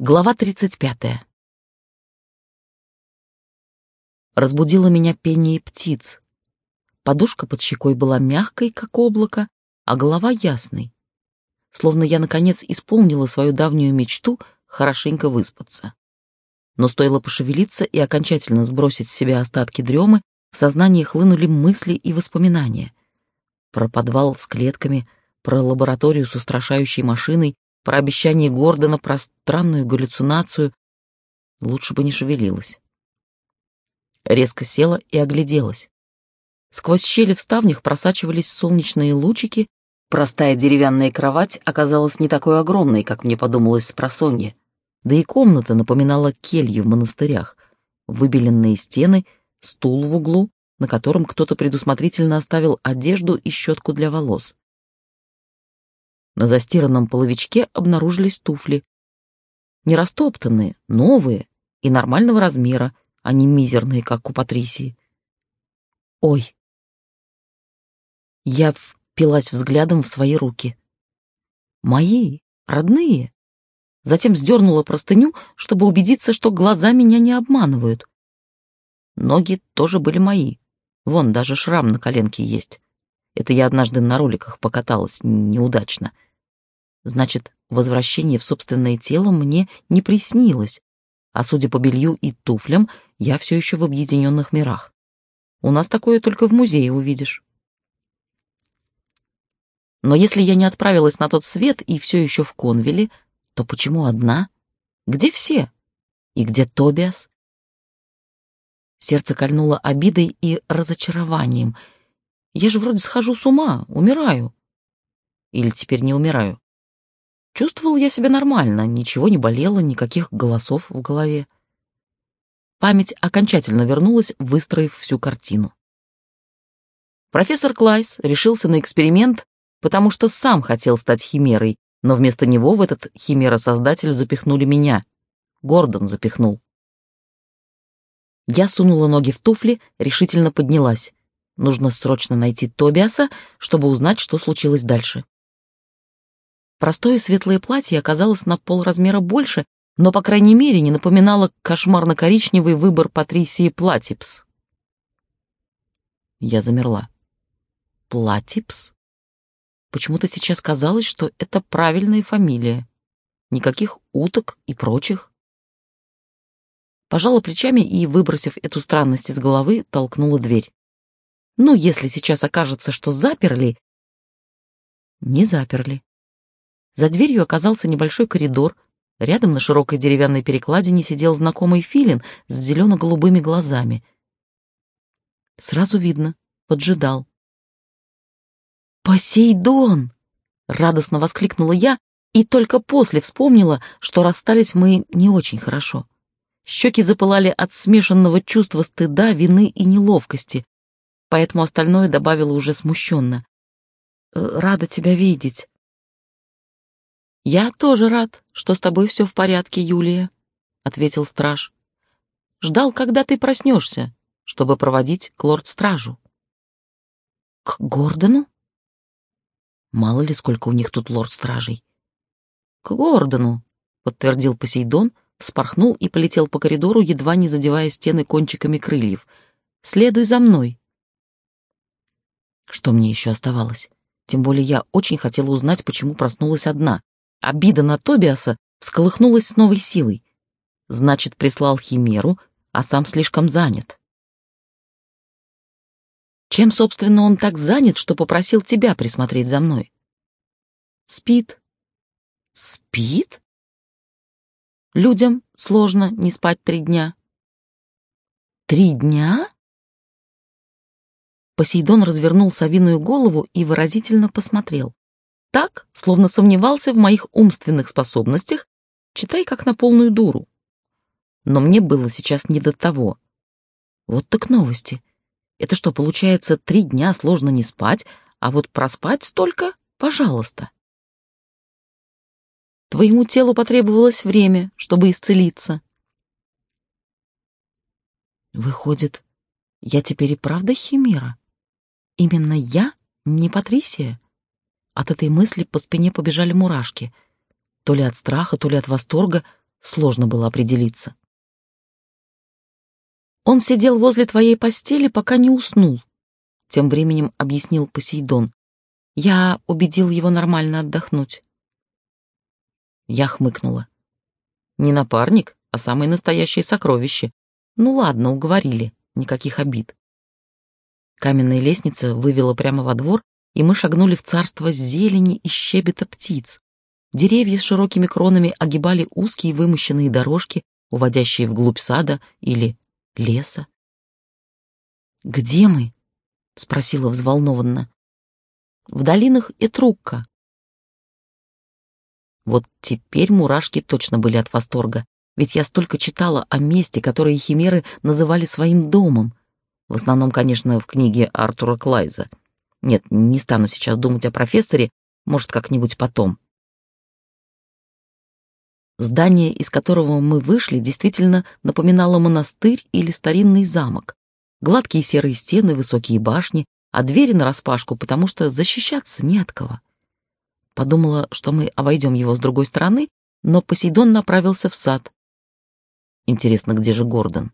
Глава 35. Разбудило меня пение птиц. Подушка под щекой была мягкой, как облако, а голова ясной. Словно я, наконец, исполнила свою давнюю мечту хорошенько выспаться. Но стоило пошевелиться и окончательно сбросить с себя остатки дремы, в сознание хлынули мысли и воспоминания. Про подвал с клетками, про лабораторию с устрашающей машиной, про обещание Гордона, про странную галлюцинацию. Лучше бы не шевелилась. Резко села и огляделась. Сквозь щели в ставнях просачивались солнечные лучики, простая деревянная кровать оказалась не такой огромной, как мне подумалось с просонья. Да и комната напоминала келью в монастырях. Выбеленные стены, стул в углу, на котором кто-то предусмотрительно оставил одежду и щетку для волос. На застиранном половичке обнаружились туфли. Не растоптанные, новые и нормального размера, а не мизерные, как у Патрисии. Ой. Я впилась взглядом в свои руки. Мои, родные. Затем сдернула простыню, чтобы убедиться, что глаза меня не обманывают. Ноги тоже были мои. Вон, даже шрам на коленке есть. Это я однажды на роликах покаталась, неудачно. Значит, возвращение в собственное тело мне не приснилось, а судя по белью и туфлям, я все еще в объединенных мирах. У нас такое только в музее увидишь. Но если я не отправилась на тот свет и все еще в Конвиле, то почему одна? Где все? И где Тобиас? Сердце кольнуло обидой и разочарованием. Я же вроде схожу с ума, умираю. Или теперь не умираю. Чувствовал я себя нормально, ничего не болело, никаких голосов в голове. Память окончательно вернулась, выстроив всю картину. Профессор Клайс решился на эксперимент, потому что сам хотел стать химерой, но вместо него в этот химера-создатель запихнули меня. Гордон запихнул. Я сунула ноги в туфли, решительно поднялась. Нужно срочно найти Тобиаса, чтобы узнать, что случилось дальше. Простое светлое платье оказалось на полразмера больше, но, по крайней мере, не напоминало кошмарно-коричневый выбор Патрисии Платипс. Я замерла. Платипс? Почему-то сейчас казалось, что это правильная фамилия. Никаких уток и прочих. Пожала плечами и, выбросив эту странность из головы, толкнула дверь. Ну, если сейчас окажется, что заперли... Не заперли. За дверью оказался небольшой коридор. Рядом на широкой деревянной перекладине сидел знакомый филин с зелено-голубыми глазами. Сразу видно, поджидал. «Посейдон!» — радостно воскликнула я и только после вспомнила, что расстались мы не очень хорошо. Щеки запылали от смешанного чувства стыда, вины и неловкости, поэтому остальное добавила уже смущенно. «Э, «Рада тебя видеть». «Я тоже рад, что с тобой все в порядке, Юлия», — ответил страж. «Ждал, когда ты проснешься, чтобы проводить к лорд-стражу». «К Гордону?» «Мало ли, сколько у них тут лорд-стражей». «К Гордону», — подтвердил Посейдон, вспорхнул и полетел по коридору, едва не задевая стены кончиками крыльев. «Следуй за мной». Что мне еще оставалось? Тем более я очень хотела узнать, почему проснулась одна. Обида на Тобиаса всколыхнулась с новой силой. Значит, прислал Химеру, а сам слишком занят. Чем, собственно, он так занят, что попросил тебя присмотреть за мной? Спит. Спит? Людям сложно не спать три дня. Три дня? Посейдон развернул совиную голову и выразительно посмотрел так, словно сомневался в моих умственных способностях, читай как на полную дуру. Но мне было сейчас не до того. Вот так новости. Это что, получается, три дня сложно не спать, а вот проспать столько — пожалуйста. Твоему телу потребовалось время, чтобы исцелиться. Выходит, я теперь и правда химера? Именно я, не Патрисия? От этой мысли по спине побежали мурашки. То ли от страха, то ли от восторга, сложно было определиться. Он сидел возле твоей постели, пока не уснул, тем временем объяснил Посейдон. Я убедил его нормально отдохнуть. Я хмыкнула. Не напарник, а самое настоящее сокровище. Ну ладно, уговорили, никаких обид. Каменная лестница вывела прямо во двор, и мы шагнули в царство зелени и щебета птиц. Деревья с широкими кронами огибали узкие вымощенные дорожки, уводящие вглубь сада или леса. «Где мы?» — спросила взволнованно. «В долинах Этрукка». Вот теперь мурашки точно были от восторга, ведь я столько читала о месте, которое химеры называли своим домом. В основном, конечно, в книге Артура Клайза. Нет, не стану сейчас думать о профессоре, может, как-нибудь потом. Здание, из которого мы вышли, действительно напоминало монастырь или старинный замок. Гладкие серые стены, высокие башни, а двери нараспашку, потому что защищаться не от кого. Подумала, что мы обойдем его с другой стороны, но Посейдон направился в сад. Интересно, где же Гордон?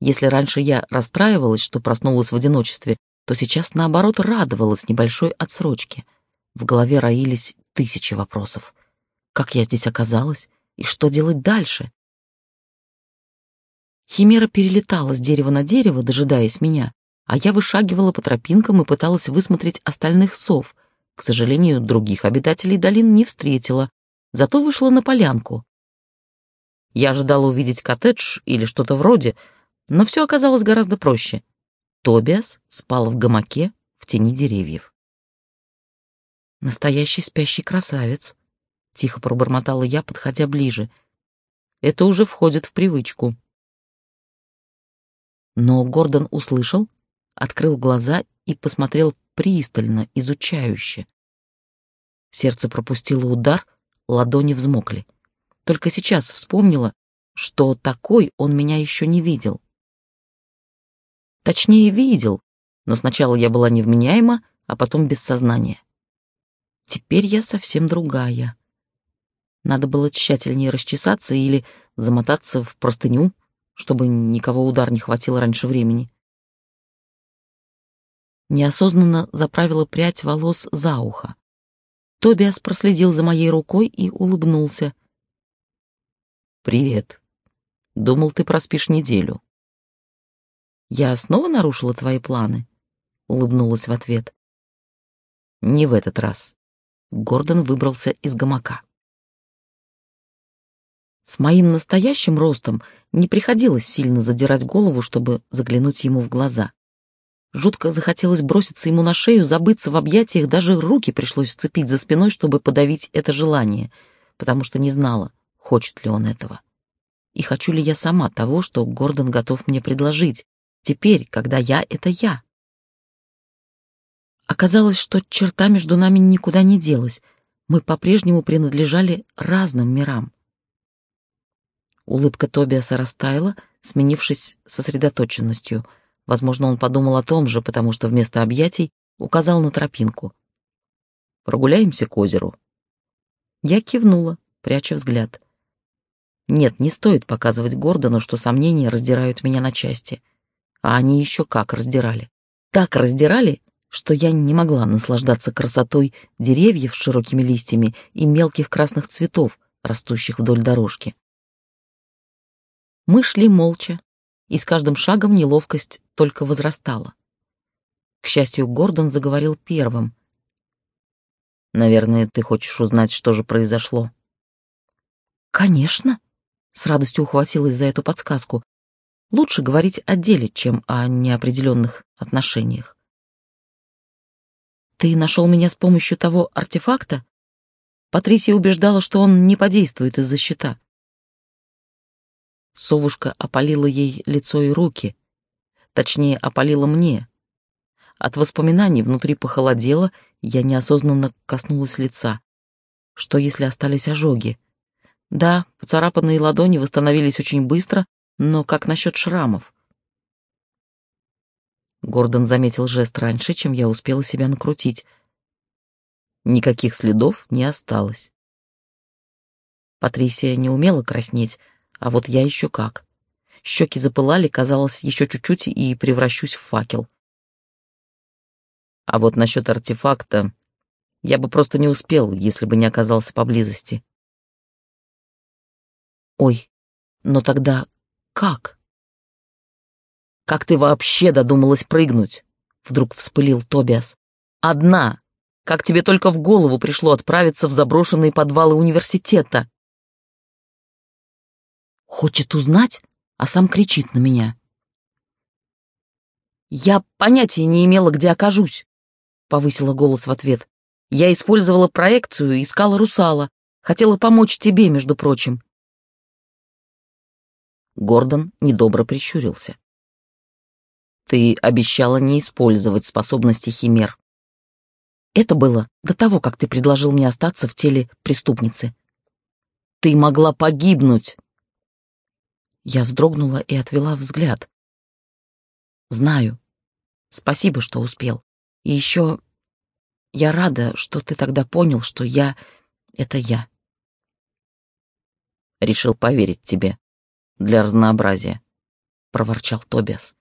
Если раньше я расстраивалась, что проснулась в одиночестве, то сейчас, наоборот, радовалась небольшой отсрочке. В голове роились тысячи вопросов. Как я здесь оказалась? И что делать дальше? Химера перелетала с дерева на дерево, дожидаясь меня, а я вышагивала по тропинкам и пыталась высмотреть остальных сов. К сожалению, других обитателей долин не встретила, зато вышла на полянку. Я ожидала увидеть коттедж или что-то вроде, но все оказалось гораздо проще. Тобиас спал в гамаке в тени деревьев. Настоящий спящий красавец тихо пробормотала я, подходя ближе. Это уже входит в привычку. Но Гордон услышал, открыл глаза и посмотрел пристально, изучающе. Сердце пропустило удар, ладони взмокли. Только сейчас вспомнила, что такой он меня еще не видел. Точнее, видел, но сначала я была невменяема, а потом без сознания. Теперь я совсем другая. Надо было тщательнее расчесаться или замотаться в простыню, чтобы никого удар не хватило раньше времени. Неосознанно заправила прядь волос за ухо. Тобиас проследил за моей рукой и улыбнулся. «Привет. Думал, ты проспишь неделю». «Я снова нарушила твои планы?» — улыбнулась в ответ. «Не в этот раз». Гордон выбрался из гамака. С моим настоящим ростом не приходилось сильно задирать голову, чтобы заглянуть ему в глаза. Жутко захотелось броситься ему на шею, забыться в объятиях, даже руки пришлось сцепить за спиной, чтобы подавить это желание, потому что не знала, хочет ли он этого. И хочу ли я сама того, что Гордон готов мне предложить, теперь, когда я — это я. Оказалось, что черта между нами никуда не делась, мы по-прежнему принадлежали разным мирам. Улыбка Тобиаса растаяла, сменившись сосредоточенностью. Возможно, он подумал о том же, потому что вместо объятий указал на тропинку. «Прогуляемся к озеру». Я кивнула, пряча взгляд. Нет, не стоит показывать Гордону, что сомнения раздирают меня на части. А они еще как раздирали. Так раздирали, что я не могла наслаждаться красотой деревьев с широкими листьями и мелких красных цветов, растущих вдоль дорожки. Мы шли молча, и с каждым шагом неловкость только возрастала. К счастью, Гордон заговорил первым. «Наверное, ты хочешь узнать, что же произошло?» «Конечно!» — с радостью ухватилась за эту подсказку. «Лучше говорить о деле, чем о неопределенных отношениях». «Ты нашел меня с помощью того артефакта?» Патрисия убеждала, что он не подействует из-за щита. Совушка опалила ей лицо и руки. Точнее, опалила мне. От воспоминаний внутри похолодело, я неосознанно коснулась лица. Что, если остались ожоги? Да, поцарапанные ладони восстановились очень быстро, но как насчет шрамов? Гордон заметил жест раньше, чем я успела себя накрутить. Никаких следов не осталось. Патрисия не умела краснеть, а вот я еще как. Щеки запылали, казалось, еще чуть-чуть и превращусь в факел. А вот насчет артефакта я бы просто не успел, если бы не оказался поблизости. Ой, но тогда как? Как ты вообще додумалась прыгнуть? Вдруг вспылил Тобиас. Одна. Как тебе только в голову пришло отправиться в заброшенные подвалы университета? Хочет узнать, а сам кричит на меня. «Я понятия не имела, где окажусь», — повысила голос в ответ. «Я использовала проекцию искала русала. Хотела помочь тебе, между прочим». Гордон недобро прищурился. «Ты обещала не использовать способности химер. Это было до того, как ты предложил мне остаться в теле преступницы. Ты могла погибнуть!» Я вздрогнула и отвела взгляд. «Знаю. Спасибо, что успел. И еще я рада, что ты тогда понял, что я — это я». «Решил поверить тебе. Для разнообразия», — проворчал Тобиас.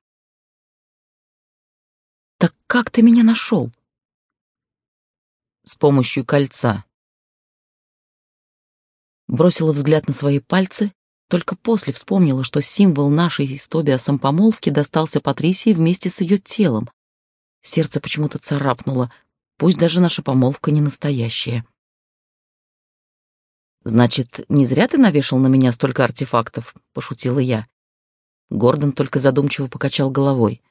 «Так как ты меня нашел?» «С помощью кольца». Бросила взгляд на свои пальцы только после вспомнила, что символ нашей с Тобиасом помолвки достался Патрисии вместе с ее телом. Сердце почему-то царапнуло, пусть даже наша помолвка не настоящая. «Значит, не зря ты навешал на меня столько артефактов?» — пошутила я. Гордон только задумчиво покачал головой.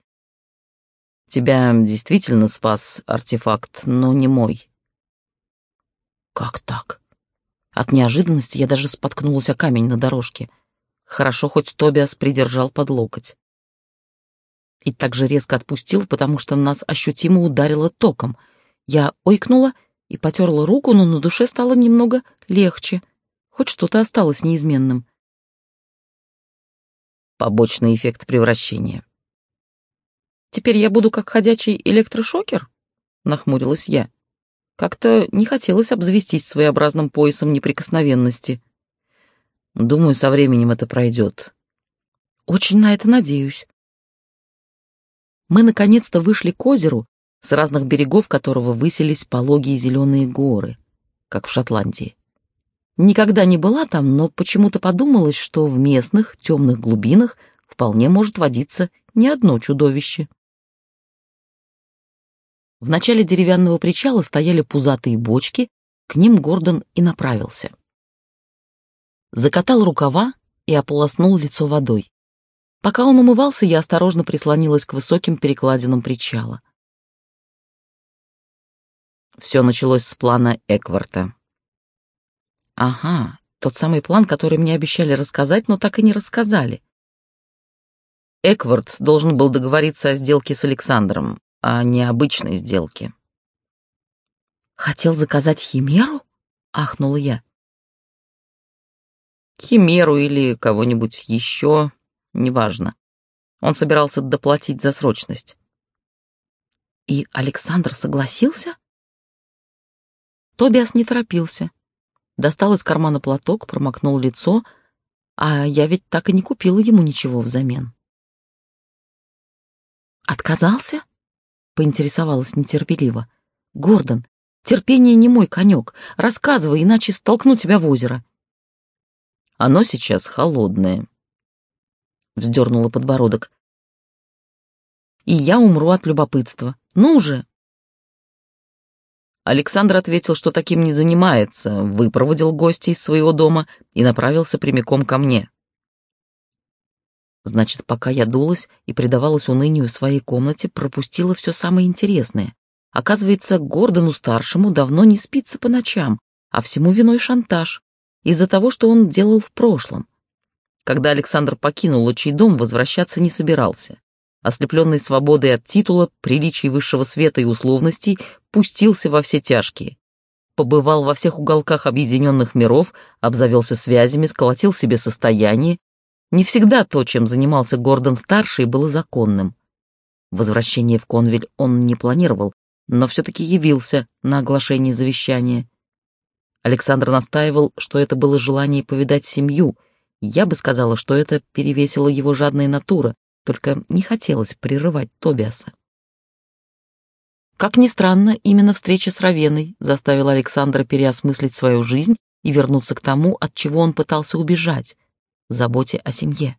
«Тебя действительно спас артефакт, но не мой». «Как так?» От неожиданности я даже споткнулась о камень на дорожке. Хорошо, хоть Тобиас придержал под локоть. И так же резко отпустил, потому что нас ощутимо ударило током. Я ойкнула и потерла руку, но на душе стало немного легче. Хоть что-то осталось неизменным. Побочный эффект превращения. «Теперь я буду как ходячий электрошокер?» — нахмурилась я. Как-то не хотелось обзавестись своеобразным поясом неприкосновенности. Думаю, со временем это пройдет. Очень на это надеюсь. Мы наконец-то вышли к озеру, с разных берегов которого высились пологие зеленые горы, как в Шотландии. Никогда не была там, но почему-то подумалось, что в местных темных глубинах вполне может водиться не одно чудовище. В начале деревянного причала стояли пузатые бочки, к ним Гордон и направился. Закатал рукава и ополоснул лицо водой. Пока он умывался, я осторожно прислонилась к высоким перекладинам причала. Все началось с плана Экварта. Ага, тот самый план, который мне обещали рассказать, но так и не рассказали. Эквард должен был договориться о сделке с Александром, а не обычной сделки. «Хотел заказать химеру?» — ахнула я. Химеру или кого-нибудь еще, неважно. Он собирался доплатить за срочность. И Александр согласился? Тобиас не торопился. Достал из кармана платок, промокнул лицо, а я ведь так и не купила ему ничего взамен. «Отказался?» поинтересовалась нетерпеливо. «Гордон, терпение не мой конек. Рассказывай, иначе столкну тебя в озеро». «Оно сейчас холодное», — вздернула подбородок. «И я умру от любопытства. Ну же!» Александр ответил, что таким не занимается, выпроводил гостя из своего дома и направился прямиком ко мне. Значит, пока я дулась и предавалась унынию в своей комнате, пропустила все самое интересное. Оказывается, Гордону-старшему давно не спится по ночам, а всему виной шантаж, из-за того, что он делал в прошлом. Когда Александр покинул отчий дом, возвращаться не собирался. Ослепленный свободой от титула, приличий высшего света и условностей, пустился во все тяжкие. Побывал во всех уголках объединенных миров, обзавелся связями, сколотил себе состояние, не всегда то, чем занимался Гордон-старший, было законным. Возвращение в Конвиль он не планировал, но все-таки явился на оглашение завещания. Александр настаивал, что это было желание повидать семью. Я бы сказала, что это перевесила его жадная натура, только не хотелось прерывать Тобиаса. Как ни странно, именно встреча с Равеной заставила Александра переосмыслить свою жизнь и вернуться к тому, от чего он пытался убежать — заботе о семье.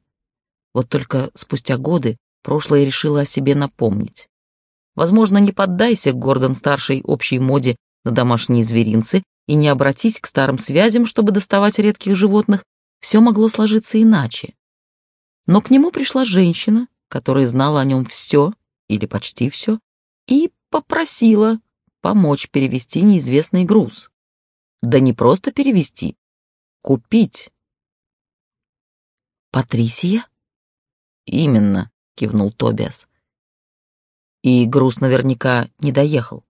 Вот только спустя годы прошлое решило о себе напомнить. Возможно, не поддайся Гордон-старшей общей моде на домашние зверинцы и не обратись к старым связям, чтобы доставать редких животных, все могло сложиться иначе. Но к нему пришла женщина, которая знала о нем все, или почти все, и попросила помочь перевести неизвестный груз. Да не просто перевести, купить. «Патрисия?» «Именно», — кивнул Тобиас. И груз наверняка не доехал.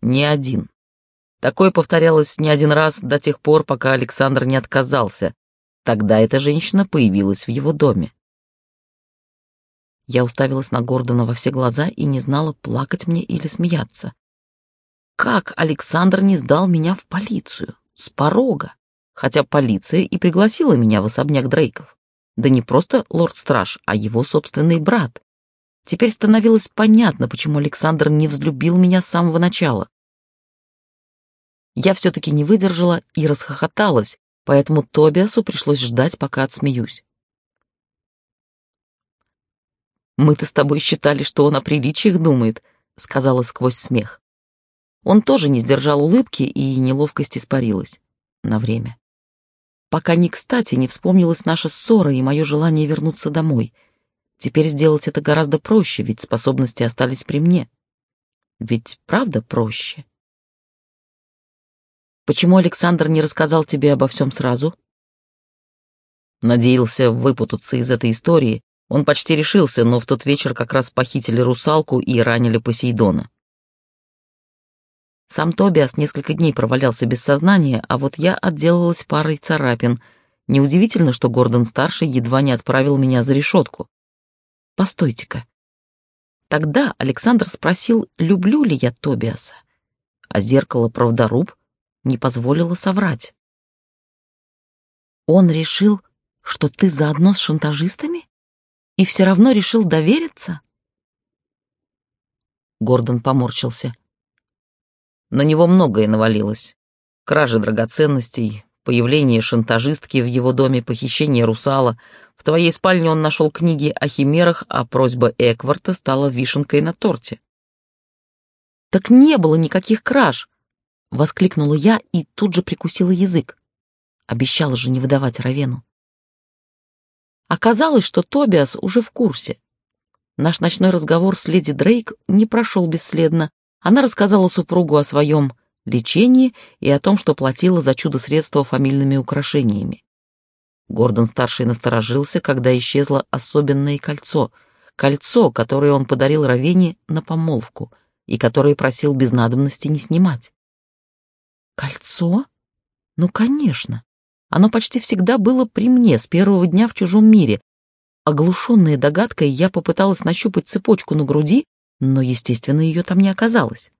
Ни один. Такое повторялось не один раз до тех пор, пока Александр не отказался. Тогда эта женщина появилась в его доме. Я уставилась на Гордона во все глаза и не знала, плакать мне или смеяться. Как Александр не сдал меня в полицию? С порога. Хотя полиция и пригласила меня в особняк Дрейков. Да не просто лорд-страж, а его собственный брат. Теперь становилось понятно, почему Александр не взлюбил меня с самого начала. Я все-таки не выдержала и расхохоталась, поэтому Тобиасу пришлось ждать, пока отсмеюсь. «Мы-то с тобой считали, что он о приличиях думает», — сказала сквозь смех. Он тоже не сдержал улыбки, и неловкость испарилась. На время. Пока не кстати не вспомнилась наша ссора и мое желание вернуться домой. Теперь сделать это гораздо проще, ведь способности остались при мне. Ведь правда проще? Почему Александр не рассказал тебе обо всем сразу? Надеялся выпутаться из этой истории. Он почти решился, но в тот вечер как раз похитили русалку и ранили Посейдона. Сам Тобиас несколько дней провалялся без сознания, а вот я отделалась парой царапин. Неудивительно, что Гордон-старший едва не отправил меня за решетку. Постойте-ка. Тогда Александр спросил, люблю ли я Тобиаса. А зеркало правдоруб не позволила соврать. Он решил, что ты заодно с шантажистами? И все равно решил довериться? Гордон поморщился. На него многое навалилось. Кражи драгоценностей, появление шантажистки в его доме, похищение русала. В твоей спальне он нашел книги о химерах, а просьба Экварта стала вишенкой на торте. Так не было никаких краж. — воскликнула я и тут же прикусила язык. Обещала же не выдавать Равену. Оказалось, что Тобиас уже в курсе. Наш ночной разговор с леди Дрейк не прошел бесследно. Она рассказала супругу о своем лечении и о том, что платила за чудо-средство фамильными украшениями. Гордон-старший насторожился, когда исчезло особенное кольцо. Кольцо, которое он подарил Равене на помолвку и которое просил без надобности не снимать. Кольцо? Ну, конечно. Оно почти всегда было при мне с первого дня в чужом мире. Оглушенная догадкой, я попыталась нащупать цепочку на груди, но, естественно, ее там не оказалось.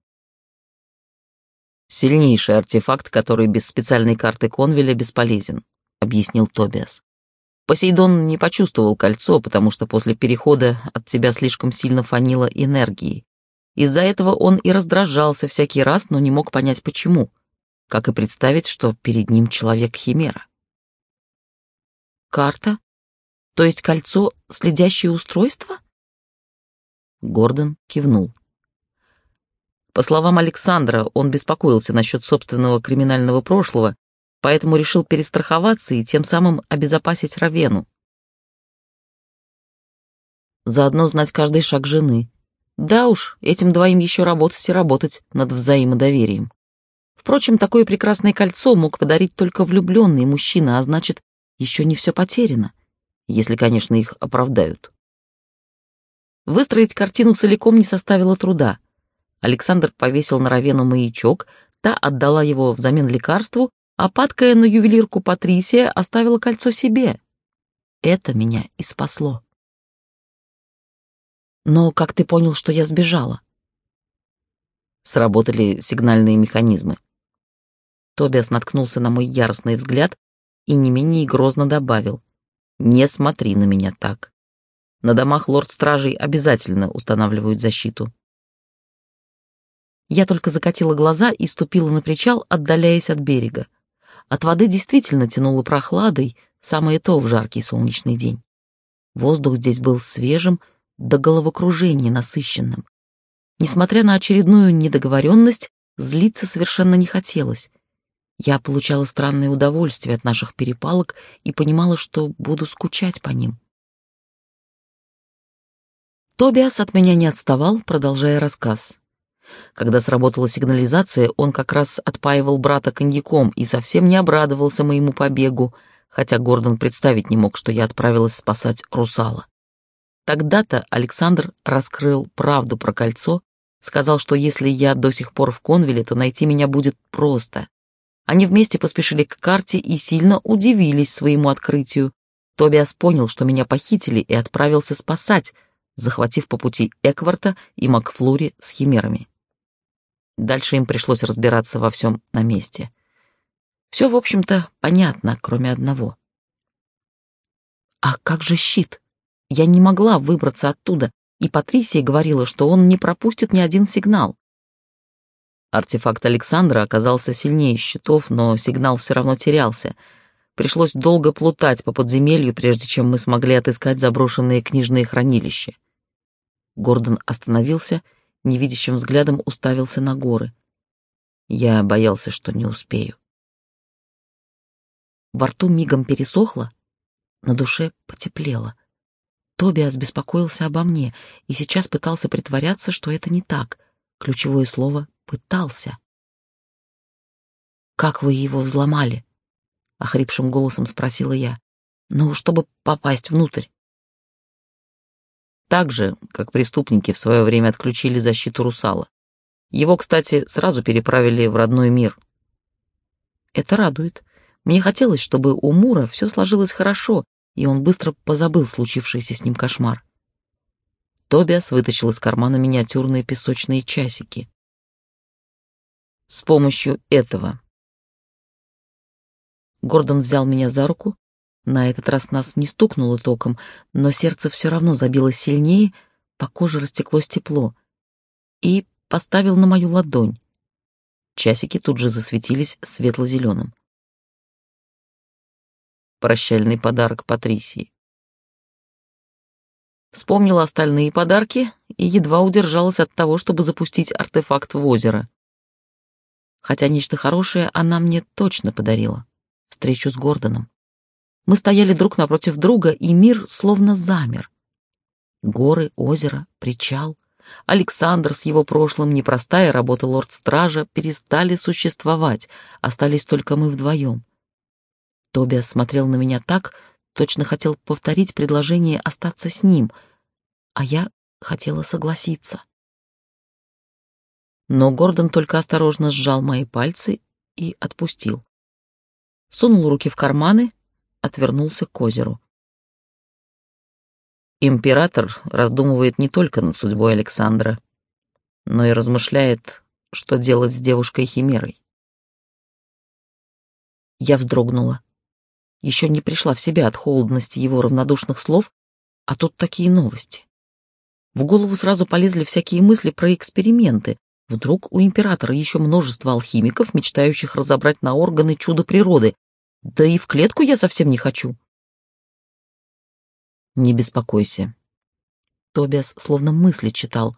«Сильнейший артефакт, который без специальной карты Конвеля бесполезен», — объяснил Тобиас. Посейдон не почувствовал кольцо, потому что после перехода от тебя слишком сильно фанило энергией. Из-за этого он и раздражался всякий раз, но не мог понять, почему как и представить, что перед ним человек-химера. Карта? То есть кольцо — следящее устройство? Гордон кивнул. По словам Александра, он беспокоился насчет собственного криминального прошлого, поэтому решил перестраховаться и тем самым обезопасить Равену. Заодно знать каждый шаг жены. Да уж, этим двоим еще работать и работать над взаимодоверием. Впрочем, такое прекрасное кольцо мог подарить только влюбленный мужчина, а значит, еще не все потеряно, если, конечно, их оправдают. Выстроить картину целиком не составило труда. Александр повесил на Равену маячок, та отдала его взамен лекарству, а падкая на ювелирку Патрисия оставила кольцо себе. Это меня и спасло. Но как ты понял, что я сбежала? Сработали сигнальные механизмы. Тобиас наткнулся на мой яростный взгляд и не менее грозно добавил. «Не смотри на меня так. На домах лорд-стражей обязательно устанавливают защиту». Я только закатила глаза и ступила на причал, отдаляясь от берега. От воды действительно тянуло прохладой, самое то в жаркий солнечный день. Воздух здесь был свежим, до головокружения насыщенным. Несмотря на очередную недоговоренность, злиться совершенно не хотелось. Я получала странное удовольствие от наших перепалок и понимала, что буду скучать по ним. Тобиас от меня не отставал, продолжая рассказ. Когда сработала сигнализация, он как раз отпаивал брата коньяком и совсем не обрадовался моему побегу, хотя Гордон представить не мог, что я отправилась спасать русала. Тогда-то Александр раскрыл правду про кольцо, сказал, что если я до сих пор в Конвиле, то найти меня будет просто. Они вместе поспешили к карте и сильно удивились своему открытию. Тобиас понял, что меня похитили, и отправился спасать, захватив по пути Экварта и Макфлури с химерами. Дальше им пришлось разбираться во всем на месте. Все, в общем-то, понятно, кроме одного. А как же щит? Я не могла выбраться оттуда, и Патрисия говорила, что он не пропустит ни один сигнал. Артефакт Александра оказался сильнее щитов, но сигнал все равно терялся. Пришлось долго плутать по подземелью, прежде чем мы смогли отыскать заброшенные книжные хранилища. Гордон остановился, невидящим взглядом уставился на горы. Я боялся, что не успею. Во рту мигом пересохло, на душе потеплело. Тобиас беспокоился обо мне и сейчас пытался притворяться, что это не так. Ключевое слово Пытался. «Как вы его взломали?» — охрипшим голосом спросила я. «Ну, чтобы попасть внутрь». Так же, как преступники в свое время отключили защиту русала. Его, кстати, сразу переправили в родной мир. Это радует. Мне хотелось, чтобы у Мура все сложилось хорошо, и он быстро позабыл случившийся с ним кошмар. Тобиас вытащил из кармана миниатюрные песочные часики с помощью этого. Гордон взял меня за руку. На этот раз нас не стукнуло током, но сердце все равно забилось сильнее, по коже растеклось тепло. И поставил на мою ладонь. Часики тут же засветились светло-зеленым. Прощальный подарок Патрисии. Вспомнила остальные подарки и едва удержалась от того, чтобы запустить артефакт в озеро хотя нечто хорошее она мне точно подарила — встречу с Гордоном. Мы стояли друг напротив друга, и мир словно замер. Горы, озеро, причал. Александр с его прошлым, непростая работа лорд-стража перестали существовать, остались только мы вдвоем. Тобиас смотрел на меня так, точно хотел повторить предложение остаться с ним, а я хотела согласиться. Но Гордон только осторожно сжал мои пальцы и отпустил. Сунул руки в карманы, отвернулся к озеру. Император раздумывает не только над судьбой Александра, но и размышляет, что делать с девушкой-химерой. Я вздрогнула. Еще не пришла в себя от холодности его равнодушных слов, а тут такие новости. В голову сразу полезли всякие мысли про эксперименты, Вдруг у императора еще множество алхимиков, мечтающих разобрать на органы чудо природы. Да и в клетку я совсем не хочу. Не беспокойся. Тобиас словно мысли читал,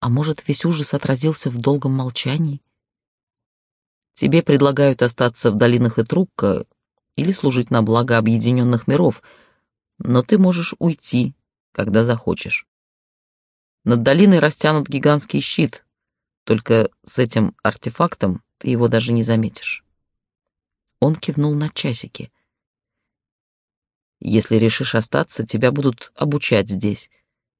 а может, весь ужас отразился в долгом молчании. Тебе предлагают остаться в долинах Этрукка или служить на благо объединенных миров, но ты можешь уйти, когда захочешь. Над долиной растянут гигантский щит, только с этим артефактом ты его даже не заметишь. Он кивнул на часики. Если решишь остаться, тебя будут обучать здесь.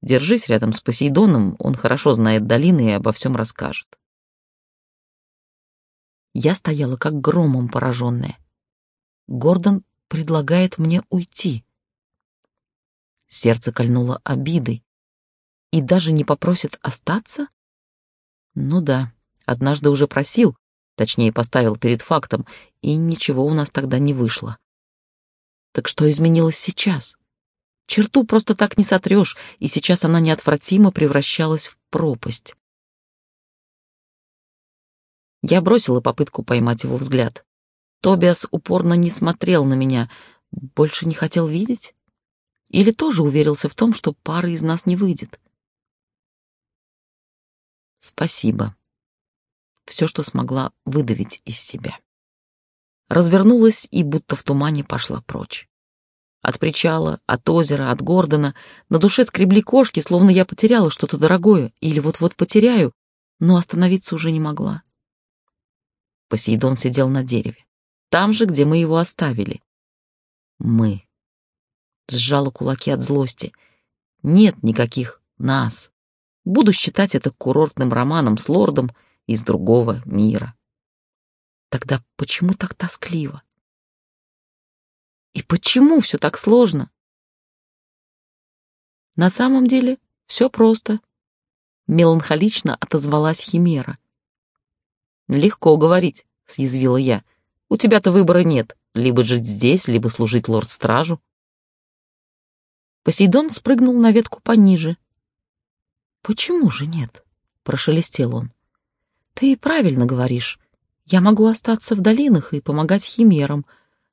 Держись рядом с Посейдоном, он хорошо знает долины и обо всем расскажет. Я стояла как громом пораженная. Гордон предлагает мне уйти. Сердце кольнуло обидой. И даже не попросит остаться? Ну да, однажды уже просил, Точнее, поставил перед фактом, и ничего у нас тогда не вышло. Так что изменилось сейчас? Черту просто так не сотрешь, и сейчас она неотвратимо превращалась в пропасть. Я бросила попытку поймать его взгляд. Тобиас упорно не смотрел на меня, больше не хотел видеть? Или тоже уверился в том, что пара из нас не выйдет? Спасибо. Все, что смогла выдавить из себя. Развернулась и будто в тумане пошла прочь. От причала, от озера, от Гордона на душе скребли кошки, словно я потеряла что-то дорогое или вот-вот потеряю, но остановиться уже не могла. Посейдон сидел на дереве, там же, где мы его оставили. Мы. Сжала кулаки от злости. Нет никаких нас. Буду считать это курортным романом с лордом из другого мира. Тогда почему так тоскливо? И почему все так сложно? На самом деле все просто. Меланхолично отозвалась Химера. Легко говорить, съязвила я. У тебя-то выбора нет, либо жить здесь, либо служить лорд-стражу. Посейдон спрыгнул на ветку пониже, «Почему же нет?» — прошелестел он. «Ты правильно говоришь. Я могу остаться в долинах и помогать химерам,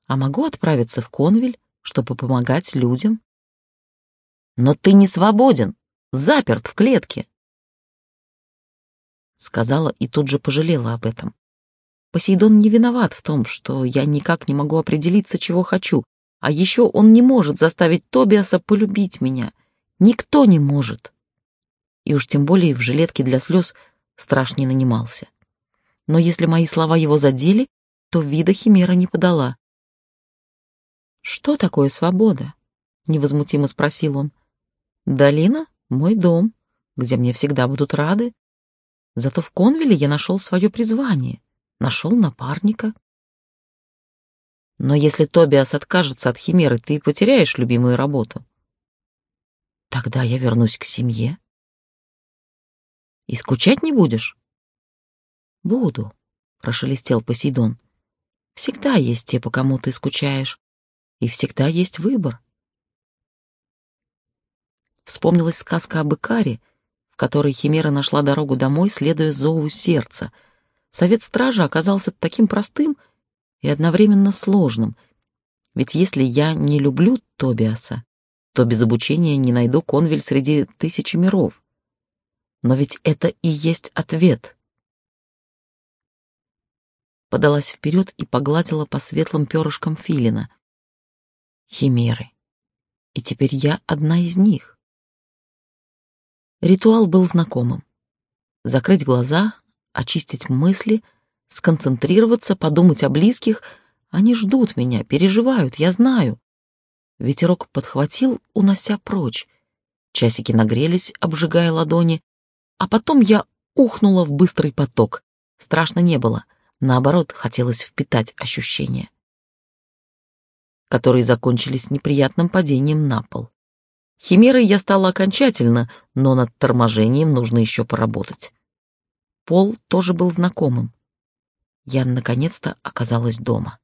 а могу отправиться в Конвель, чтобы помогать людям». «Но ты не свободен, заперт в клетке», — сказала и тут же пожалела об этом. Посейдон не виноват в том, что я никак не могу определиться, чего хочу, а еще он не может заставить Тобиаса полюбить меня. Никто не может и уж тем более в жилетке для слез страш не нанимался. Но если мои слова его задели, то вида Химера не подала. «Что такое свобода?» — невозмутимо спросил он. «Долина — мой дом, где мне всегда будут рады. Зато в Конвиле я нашел свое призвание, нашел напарника». «Но если Тобиас откажется от Химеры, ты потеряешь любимую работу». «Тогда я вернусь к семье», и скучать не будешь? Буду, прошелестел Посейдон. Всегда есть те, по кому ты скучаешь, и всегда есть выбор. Вспомнилась сказка об Икаре, в которой Химера нашла дорогу домой, следуя зову сердца. Совет стража оказался таким простым и одновременно сложным, ведь если я не люблю Тобиаса, то без обучения не найду конвель среди тысячи миров. Но ведь это и есть ответ. Подалась вперед и погладила по светлым перышкам филина. Химеры. И теперь я одна из них. Ритуал был знакомым. Закрыть глаза, очистить мысли, сконцентрироваться, подумать о близких. Они ждут меня, переживают, я знаю. Ветерок подхватил, унося прочь. Часики нагрелись, обжигая ладони, а потом я ухнула в быстрый поток. Страшно не было. Наоборот, хотелось впитать ощущения, которые закончились неприятным падением на пол. Химерой я стала окончательно, но над торможением нужно еще поработать. Пол тоже был знакомым. Я наконец-то оказалась дома.